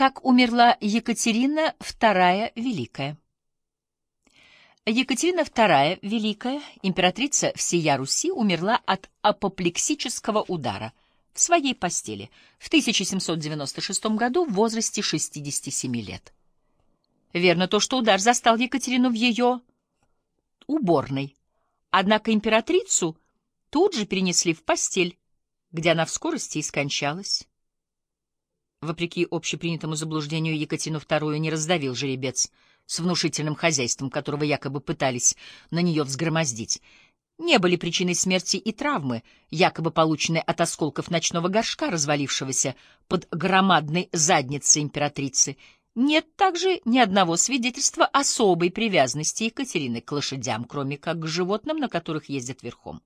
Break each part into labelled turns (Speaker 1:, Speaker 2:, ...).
Speaker 1: Как умерла Екатерина II Великая? Екатерина II Великая, императрица всея Руси, умерла от апоплексического удара в своей постели в 1796 году в возрасте 67 лет. Верно то, что удар застал Екатерину в ее уборной, однако императрицу тут же перенесли в постель, где она в скорости и скончалась. Вопреки общепринятому заблуждению, Екатерину II не раздавил жеребец с внушительным хозяйством, которого якобы пытались на нее взгромоздить. Не были причиной смерти и травмы, якобы полученные от осколков ночного горшка, развалившегося под громадной задницей императрицы. Нет также ни одного свидетельства особой привязанности Екатерины к лошадям, кроме как к животным, на которых ездят верхом.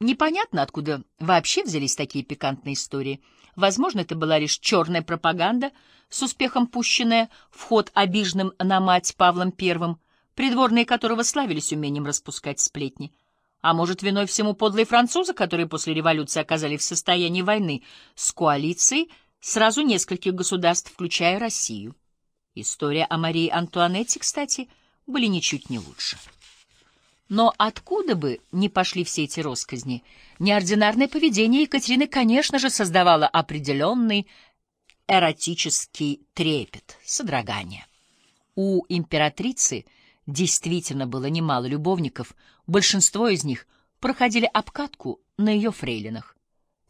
Speaker 1: Непонятно, откуда вообще взялись такие пикантные истории. Возможно, это была лишь черная пропаганда, с успехом пущенная в ход обиженным на мать Павлом I, придворные которого славились умением распускать сплетни. А может, виной всему подлые французы, которые после революции оказались в состоянии войны с коалицией сразу нескольких государств, включая Россию. История о Марии Антуанетте, кстати, были ничуть не лучше. Но откуда бы ни пошли все эти росказни, неординарное поведение Екатерины, конечно же, создавало определенный эротический трепет, содрогание. У императрицы действительно было немало любовников, большинство из них проходили обкатку на ее фрейлинах.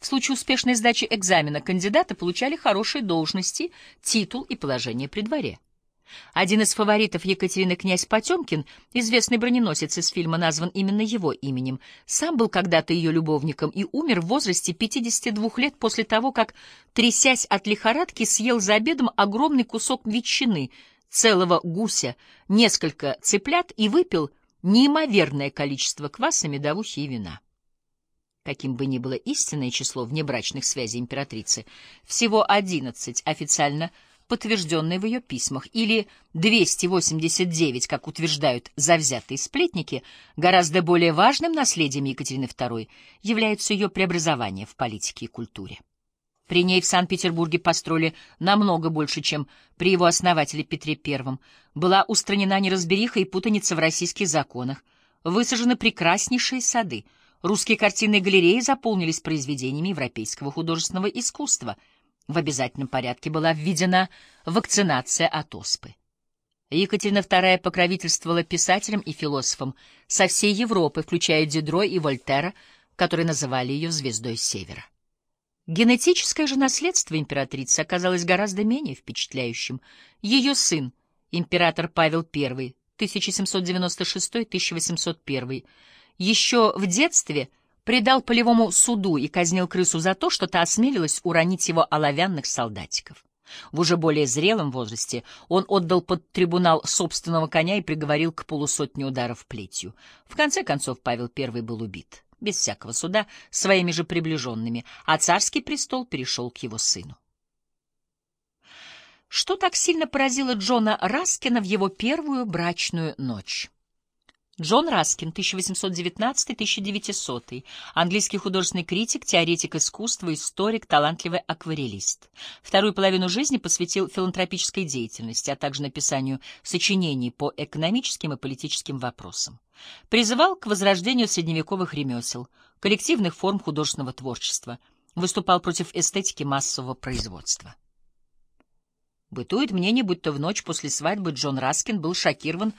Speaker 1: В случае успешной сдачи экзамена кандидаты получали хорошие должности, титул и положение при дворе. Один из фаворитов Екатерины князь Потемкин, известный броненосец из фильма, назван именно его именем, сам был когда-то ее любовником и умер в возрасте 52 лет после того, как, трясясь от лихорадки, съел за обедом огромный кусок ветчины, целого гуся, несколько цыплят и выпил неимоверное количество кваса, медовухи и вина. Каким бы ни было истинное число внебрачных связей императрицы, всего одиннадцать официально – подтвержденные в ее письмах, или 289, как утверждают завзятые сплетники, гораздо более важным наследием Екатерины II является ее преобразование в политике и культуре. При ней в Санкт-Петербурге построили намного больше, чем при его основателе Петре I. Была устранена неразбериха и путаница в российских законах, высажены прекраснейшие сады, русские картинные галереи заполнились произведениями европейского художественного искусства — в обязательном порядке была введена вакцинация от оспы. Екатерина II покровительствовала писателям и философам со всей Европы, включая Дидро и Вольтера, которые называли ее «звездой Севера». Генетическое же наследство императрицы оказалось гораздо менее впечатляющим. Ее сын, император Павел I, 1796-1801, еще в детстве – предал полевому суду и казнил крысу за то, что та осмелилась уронить его оловянных солдатиков. В уже более зрелом возрасте он отдал под трибунал собственного коня и приговорил к полусотне ударов плетью. В конце концов Павел I был убит, без всякого суда, своими же приближенными, а царский престол перешел к его сыну. Что так сильно поразило Джона Раскина в его первую брачную ночь? Джон Раскин, 1819-1900, английский художественный критик, теоретик искусства, историк, талантливый акварелист. Вторую половину жизни посвятил филантропической деятельности, а также написанию сочинений по экономическим и политическим вопросам. Призывал к возрождению средневековых ремесел, коллективных форм художественного творчества, выступал против эстетики массового производства. Бытует мнение, будто в ночь после свадьбы Джон Раскин был шокирован